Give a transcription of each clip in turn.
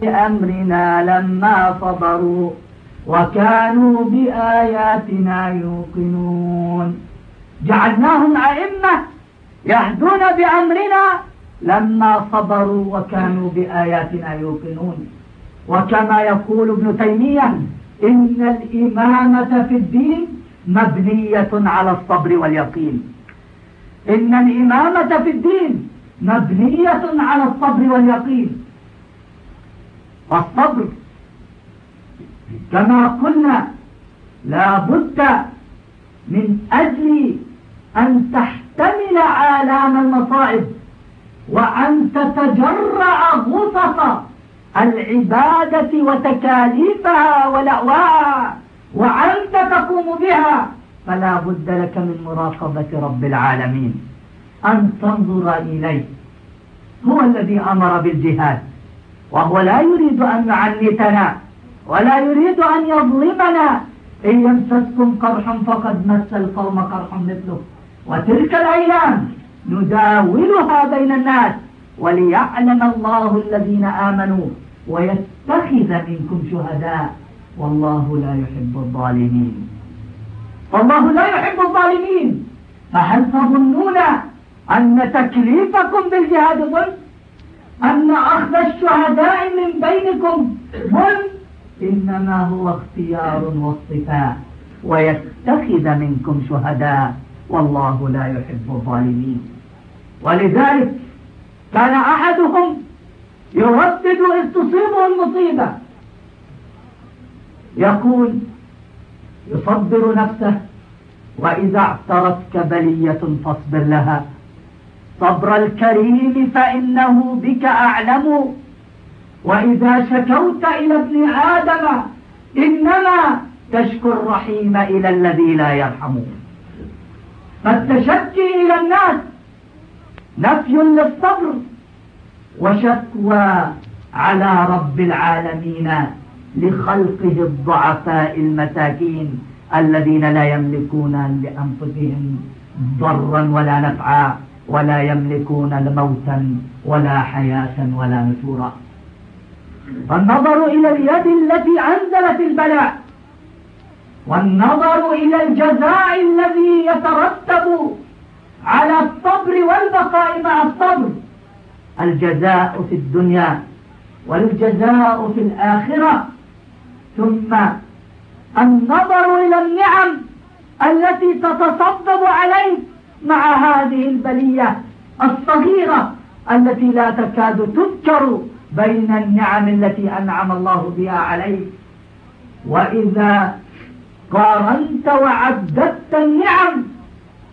بأمرنا لما صبروا وكانوا بآياتنا يوقنون. جعلناهم أئمة يهدون بأمرنا لما صبروا وكانوا بآياتنا يوقنون. وكما يقول ابن تيمية إن الإمامة في الدين مبنية على الصبر واليقين. إن الإمامة في الدين مبنية على الصبر واليقين. والصبر. كما قلنا لا بد من أجل أن تحتمل آلام المصائب وأن تتجرع غصص العبادة وتكاليفها ولأواها وأنت تقوم بها. فلا بد لك من مراقبة رب العالمين. أن تنظر إليه. هو الذي أمر بالجهاد. وهو لا يريد أن يعنتنا ولا يريد أن يظلمنا. إن يمسسكم قرح فقد مس القوم قرح مثله. وتلك الأيام نداولها بين الناس وليعلم الله الذين آمنوا ويتخذ منكم شهداء. والله لا يحب الظالمين. والله لا يحب الظالمين. فهل تظنون أن تكليفكم بالجهاد ظلم؟ أن أخذ الشهداء من بينكم. ظلم إنما هو اختيار واصطفاء ويتخذ منكم شهداء. والله لا يحب الظالمين. ولذلك كان أحدهم يردد إذ تصيبه المصيبة. يقول يصبر نفسه وإذا اعترتك بلية فاصبر لها. صبر الكريم فإنه بك أعلم. وإذا شكوت إلى ابن آدم إنما تشكو الرحيم إلى الذي لا يرحم فالتشكي إلى الناس نفي للصبر وشكوى على رب العالمين لخلقه الضعفاء المساكين الذين لا يملكون لأنفسهم ضرا ولا نفعا. ولا يملكون موتا ولا حياة ولا نشورا. فالنظر إلى اليد التي أنزلت البلاء. والنظر إلى الجزاء الذي يترتب على الصبر والبقاء مع الصبر. الجزاء في الدنيا والجزاء في الآخرة. ثم النظر إلى النعم التي تتصبب عليك مع هذه البلية الصغيرة التي لا تكاد تذكر بين النعم التي أنعم الله بها عليك. وإذا قارنت وعددت النعم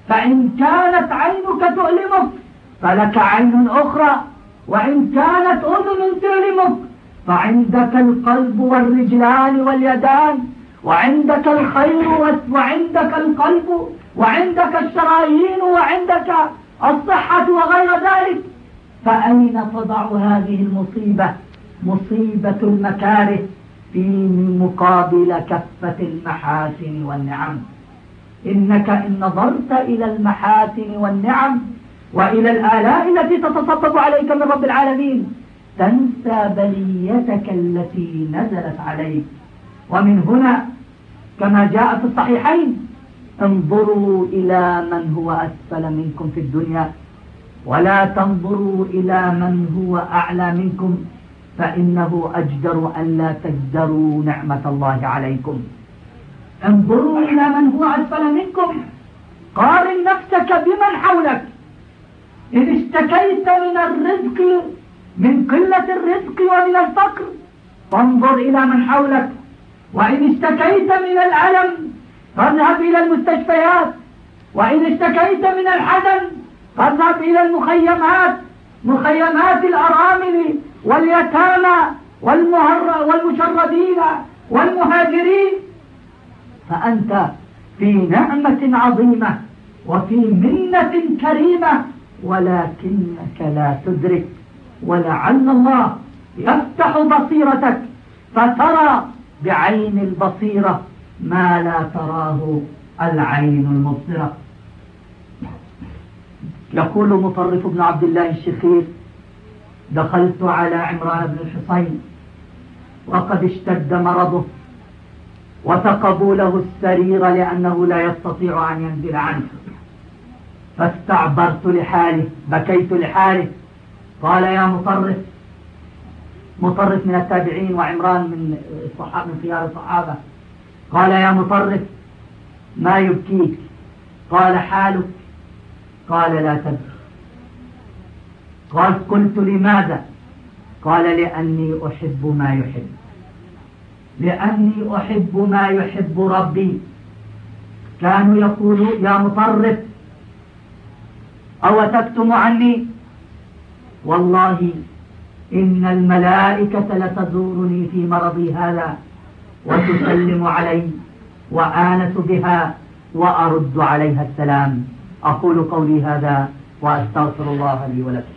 فإن كانت عينك تؤلمك فلك عين أخرى. وإن كانت أذن تؤلمك فعندك القلب والرجلان واليدان وعندك الخير وعندك القلب. وعندك الشرايين وعندك الصحة وغير ذلك فأين تضع هذه المصيبة؟ مصيبة المكاره في مقابل كفة المحاسن والنعم. إنك إن نظرت إلى المحاسن والنعم وإلى الآلاء التي تتصبب عليك من رب العالمين تنسى بليتك التي نزلت عليك. ومن هنا كما جاء في الصحيحين انظروا إلى من هو أسفل منكم في الدنيا ولا تنظروا إلى من هو أعلى منكم فإنه أجدر أن لا تجدروا نعمة الله عليكم. انظروا إلى من هو أسفل منكم قارن نفسك بمن حولك. إن اشتكيت من الرزق من قلة الرزق ومن الفقر فانظر إلى من حولك. وإن اشتكيت من الألم فاذهب إلى المستشفيات. وإن اشتكيت من الحزن فاذهب إلى المخيمات مخيمات الأرامل واليتامى والمشردين والمهاجرين. فأنت في نعمة عظيمة وفي منة كريمة ولكنك لا تدرك ولعل الله يفتح بصيرتك فترى بعين البصيرة. ما لا تراه العين المبصرة. يقول مطرف بن عبد الله الشخير دخلت على عمران بن الحصين وقد اشتد مرضه وثقبوا له السرير لأنه لا يستطيع أن ينزل عنه. فاستعبرت لحاله بكيت لحاله قال يا مطرف مطرف من التابعين وعمران من الصحابة من خيار الصحابة قال يا مطرف ما يبكيك؟ قال حالك. قال لا تبكي. قال قلت لماذا؟ قال لأني أحب ما يحب. لأني أحب ما يحب ربي. كانوا يقولوا يا مطرف أو تكتم عني؟ والله إن الملائكة لتزورني في مرضي هذا. وتسلم علي وآنس بها وأرد عليها السلام. أقول قولي هذا وأستغفر الله لي ولكم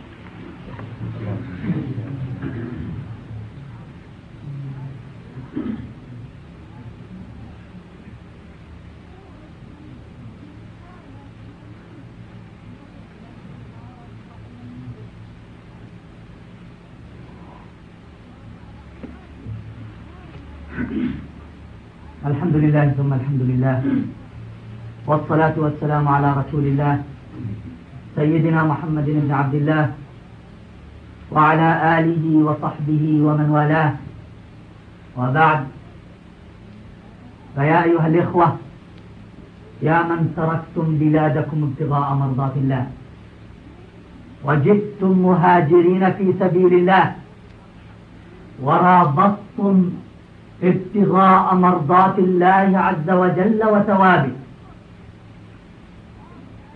الحمد الحمد لله. والصلاة والسلام على رسول الله سيدنا محمد بن عبد الله وعلى آله وصحبه ومن والاه. وبعد. فيا أيها الإخوة يا من تركتم بلادكم ابتغاء مرضات الله. وجدتم مهاجرين في سبيل الله. ورابطتم ابتغاء مرضات الله عز وجل وثوابه.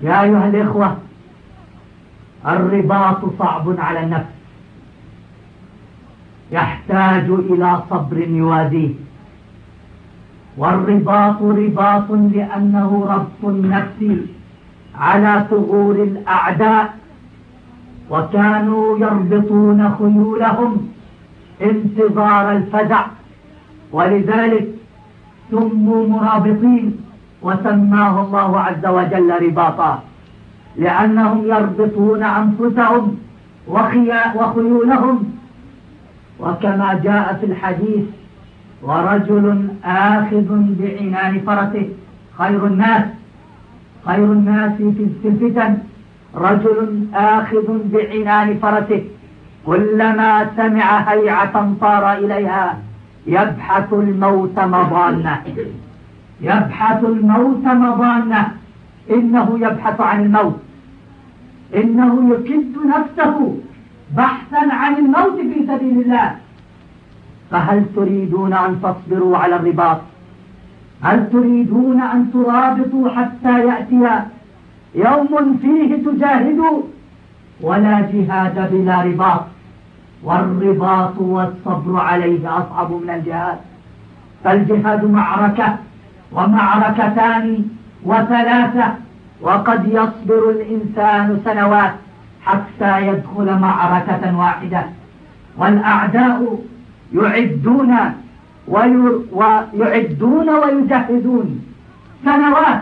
يا أيها الإخوة الرباط صعب على النفس. يحتاج إلى صبر يوازيه. والرباط رباط لأنه ربط النفس على ثغور الأعداء وكانوا يربطون خيولهم انتظار الفزع. ولذلك سموا مرابطين وسماه الله عز وجل رباطا لأنهم يربطون أنفسهم وخيولهم. وكما جاء في الحديث ورجل آخذ بعنان فرسه خير الناس خير الناس في الفتن. رجل آخذ بعنان فرسه كلما سمع هيعة طار إليها. يبحث الموت مضانة يبحث الموت مضانة إنه يبحث عن الموت. إنه يكد نفسه بحثا عن الموت في سبيل الله. فهل تريدون أن تصبروا على الرباط؟ هل تريدون أن ترابطوا حتى يأتي يوم فيه تجاهدوا؟ ولا جهاد بلا رباط. والرباط والصبر عليه أصعب من الجهاد. فالجهاد معركة ومعركتان وثلاثة وقد يصبر الإنسان سنوات حتى يدخل معركة واحدة. والأعداء يعدون ويعدون ويجهزون سنوات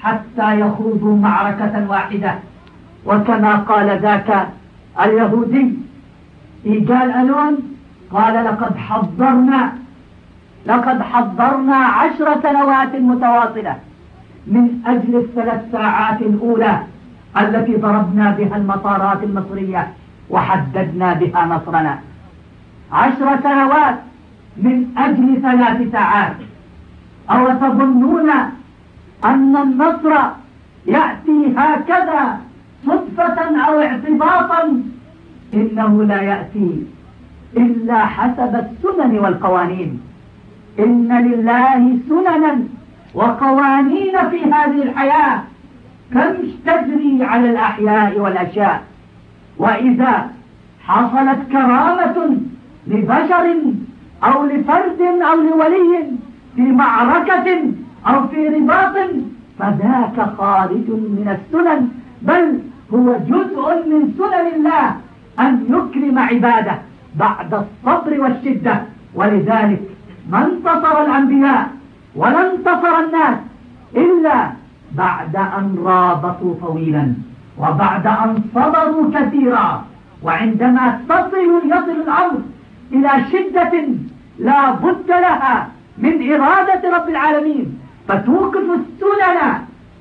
حتى يخوضوا معركة واحدة. وكما قال ذاك اليهودي قال ألون قال لقد حضرنا لقد حضرنا عشر سنوات متواصلة من أجل الثلاث ساعات الأولى التي ضربنا بها المطارات المصرية وحددنا بها نصرنا. عشر سنوات من أجل ثلاث ساعات. أو تظنون أن النصر يأتي هكذا صدفة أو اعتباطا إنه لا يأتي إلا حسب السنن والقوانين. إن لله سننا وقوانين في هذه الحياة كم تجري على الأحياء والأشياء. وإذا حصلت كرامة لبشر أو لفرد أو لولي في معركة أو في رباط فذاك خارج من السنن بل هو جزء من سنن الله. أن يكرم عباده بعد الصبر والشدة. ولذلك ما انتصر الأنبياء ولا انتصر الناس إلا بعد أن رابطوا طويلا وبعد أن صبروا كثيرا. وعندما تصل يصل الأمر إلى شدة لا بد لها من إرادة رب العالمين فتوقف السنن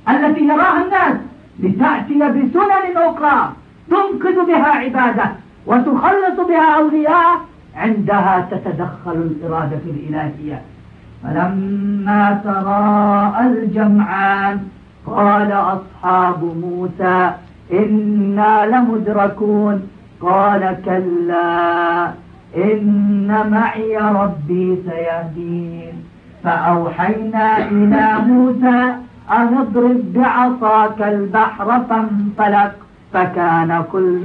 التي يراها الناس لتأتي بسنن أخرى. تنقذ بها عبادة وتخلص بها أولياء عندها تتدخل الإرادة الإلهية. فلما تراءى الجمعان قال أصحاب موسى إنا لمدركون. قال كلا إن معي ربي سيهدين. فأوحينا إلى موسى أن اضرب بعصاك البحر فانفلق فكان كل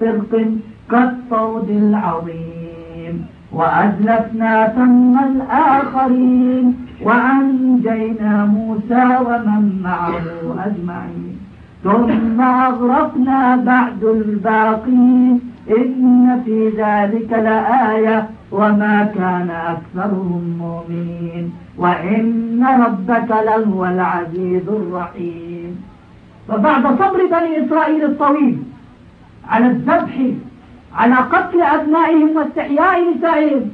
فرق كالصود العظيم. وأزلفنا ثم الآخرين. وأنجينا موسى ومن معه أجمعين. ثم أغرقنا بعد الباقين. إن في ذلك لآية. وما كان أكثرهم مؤمنين. وإن ربك لهو العزيز الرحيم. وبعد صبر بني إسرائيل الطويل على الذبح على قتل أبنائهم واستحياء نسائهم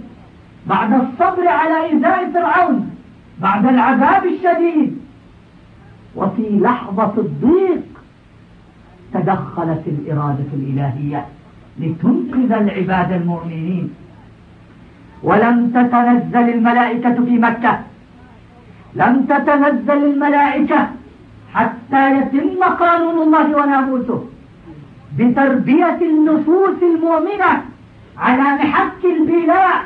بعد الصبر على إيذاء فرعون بعد العذاب الشديد وفي لحظة الضيق تدخلت الإرادة الإلهية لتنقذ العباد المؤمنين. ولم تتنزل الملائكة في مكة لم تتنزل الملائكة حتى يتم قانون الله وناموسه بتربية النفوس المؤمنة على محك البلاء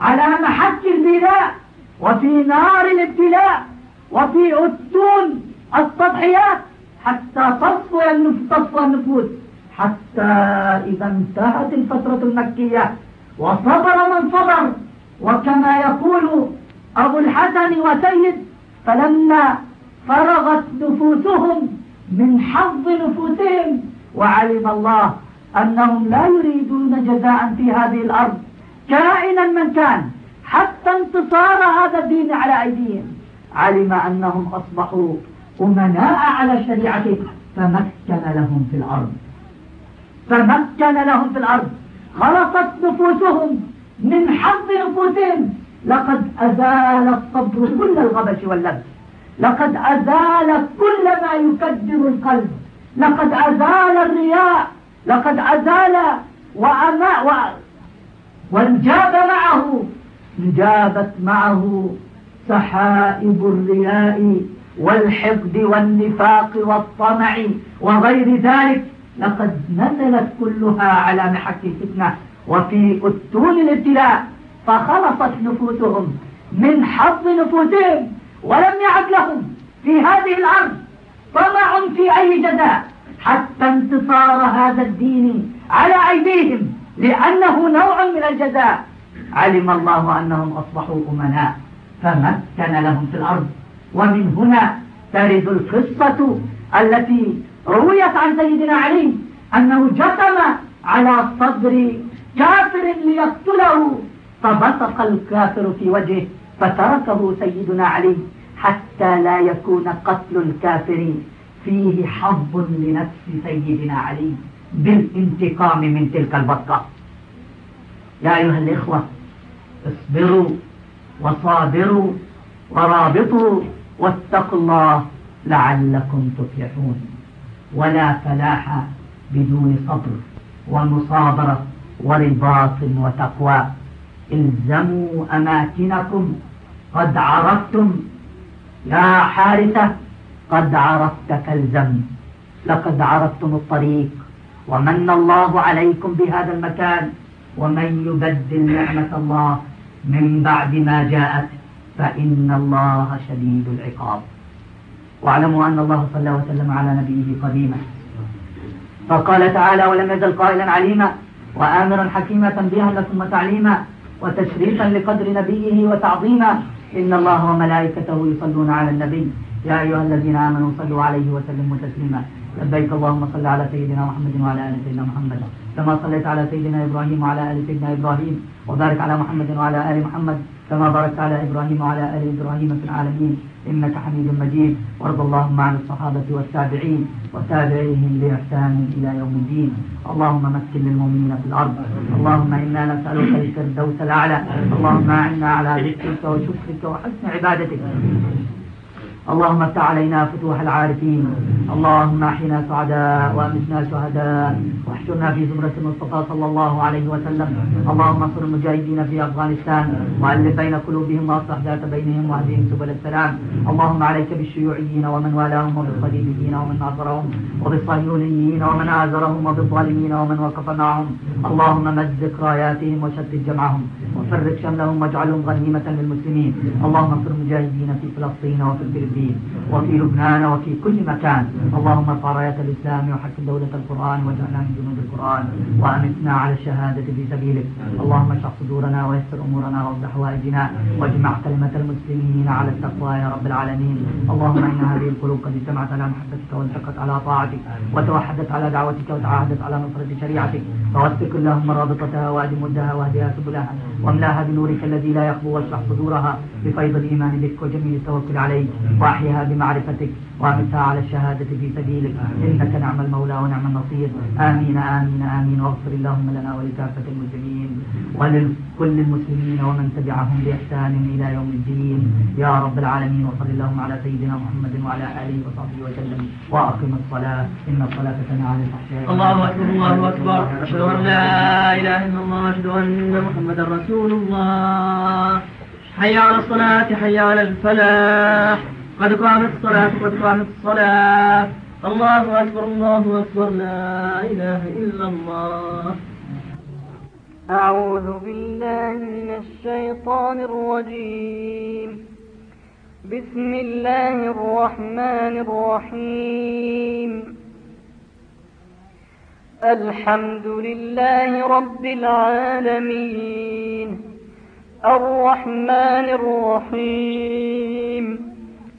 على محك البلاء وفي نار الابتلاء وفي أتون التضحيات حتى تصفو النفوس. حتى إذا انتهت الفترة المكية وصبر من صبر وكما يقول أبو الحسن وسيد فلما فرغت نفوسهم من حظ نفوسهم. وعلم الله أنهم لا يريدون جزاء في هذه الأرض. كائنا من كان حتى انتصار هذا الدين على أيديهم. علم أنهم أصبحوا أمناء على شريعته فمكن لهم في الأرض. فمكن لهم في الأرض. خلصت نفوسهم من حظ نفوسهم. لقد أزال الصبر كل الغبش واللبس لقد أزال كل ما يكدر القلب. لقد أزال الرياء. لقد أزال وأما و... وانجاب معه. انجابت معه سحائب الرياء والحقد والنفاق والطمع وغير ذلك. لقد نزلت كلها على محك الفتنة وفي أتون الابتلاء. فخلصت نفوسهم من حظ نفوسهم. ولم يعد لهم في هذه الأرض طمع في أي جزاء حتى انتصار هذا الدين على أيديهم لأنه نوع من الجزاء. علم الله أنهم أصبحوا أمناء فمكن لهم في الأرض. ومن هنا ترد القصة التي رويت عن سيدنا علي أنه جثم على صدر كافر ليقتله فبصق الكافر في وجهه. فتركه سيدنا علي حتى لا يكون قتل الكافر فيه حظ لنفس سيدنا علي بالانتقام من تلك البطة. يا أيها الإخوة اصبروا وصابروا ورابطوا واتقوا الله لعلكم تفلحون. ولا فلاح بدون صبر ومصابرة ورباط وتقوى. إلزموا أماكنكم. قد عرفتم. يا حارثة قد عرفت كالزم لقد عرفتم الطريق. ومن الله عليكم بهذا المكان. ومن يبدل نعمة الله من بعد ما جاءت. فإن الله شديد العقاب. واعلموا أن الله صلى وسلم على نبيه قديما. فقال تعالى ولم يزل قائلا عليما. وآمرا حكيما تنبيها لكم وتعليما. وتشريفا لقدر نبيه وتعظيما إن الله وملائكته يصلون على النبي. يا أيها الذين آمنوا صلوا عليه وسلموا تسليما. لبيك اللهم صل على سيدنا محمد وعلى آل سيدنا محمد. كما صليت على سيدنا إبراهيم وعلى آل سيدنا إبراهيم. وبارك على محمد وعلى آل محمد. كما باركت على إبراهيم وعلى آل إبراهيم في العالمين. إنك حميد مجيد. وارض اللهم عن الصحابة والتابعين وتابعيهم بإحسان إلى يوم الدين. اللهم مكن للمؤمنين في الأرض. اللهم إنا نسألك الفردوس الأعلى. اللهم أعنا على ذكرك وشكرك وحسن عبادتك. اللهم افتح علينا فتوح العارفين. اللهم احينا سعداء وامتنا شهداء. واحشرنا في زمرة المصطفى صلى الله عليه وسلم. اللهم انصر المجاهدين في أفغانستان. وألف بين قلوبهم وأصلح ذات بينهم وأهدهم سبل السلام. اللهم عليك بالشيوعيين ومن والاهم وبالصليبيين ومن ناصرهم وبالصهيونيين ومن آزرهم وبالظالمين ومن وقف معهم. اللهم مزق راياتهم وشتت جمعهم. وفرق شملهم واجعلهم غنيمة للمسلمين. اللهم انصر المجاهدين في فلسطين وفي الفلبين الدين وفي لبنان وفي كل مكان. اللهم ارفع راية الإسلام وحكم دولة القرآن واجعلنا من جنود القرآن وأمتنا على الشهادة في سبيلك. اللهم اشرح صدورنا ويسر أمورنا واوضح حوائجنا واجمع كلمة المسلمين على التقوى يا رب العالمين. اللهم إن هذه القلوب قد اجتمعت على محبتك والتقت على طاعتك وتوحدت على دعوتك وتعاهدت على نصرة شريعتك. فوثق اللهم رابطتها وادم ودها وأهدها سبلها. واملاها بنورك الذي لا يخبو واشرح صدورها بفيض الإيمان بك وجميل التوكل عليك. وأحيها بمعرفتك وامتها على الشهادة في سبيلك. إنك نعم المولى ونعم النصير. آمين آمين آمين. واغفر اللهم لنا ولكافة المسلمين ولكل المسلمين ومن تبعهم بإحسان إلى يوم الدين. يا رب العالمين وصل اللهم على سيدنا محمد وعلى آله وصحبه وسلم. وأقم الصلاة. إن الصلاة تنهى عن الفحشاء الله أكبر الله أكبر. أشهد أن لا إله إلا الله أشهد أن محمدا رسول الله. حي على الصلاة حي على الفلاح. قد قامت الصلاة قد قامت الصلاة. الله أكبر الله أكبر. لا إله إلا الله. أعوذ بالله من الشيطان الرجيم. بسم الله الرحمن الرحيم. الحمد لله رب العالمين. الرحمن الرحيم.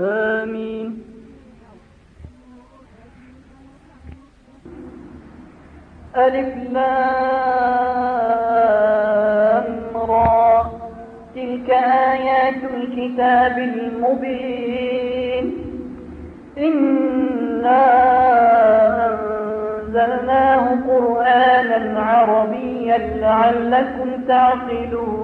آمين. ألف لام را. تلك آيات الكتاب المبين. إنا أنزلناه قرآنا عربيا لعلكم تعقلون.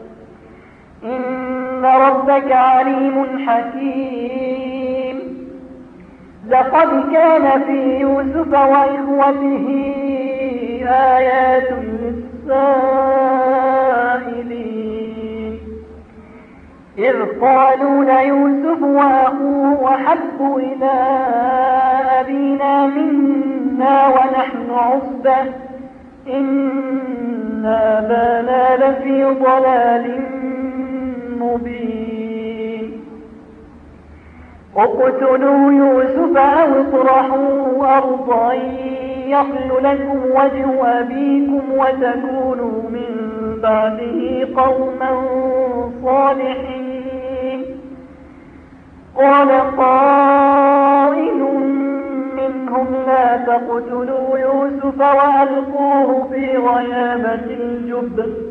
ربك عليم حكيم. لقد كان في يوسف وإخوته آيات للسائلين. إذ قالوا ليوسف وأخوه وحب إلى أبينا منا ونحن عصبة. إن أبانا لفي ضلال اقتلوا يوسف أو اطرحوه أرضا يخل لكم وجه أبيكم وتكونوا من بعده قوما صالحين. قال قائل منهم لا تقتلوا يوسف وألقوه في غيابة الجب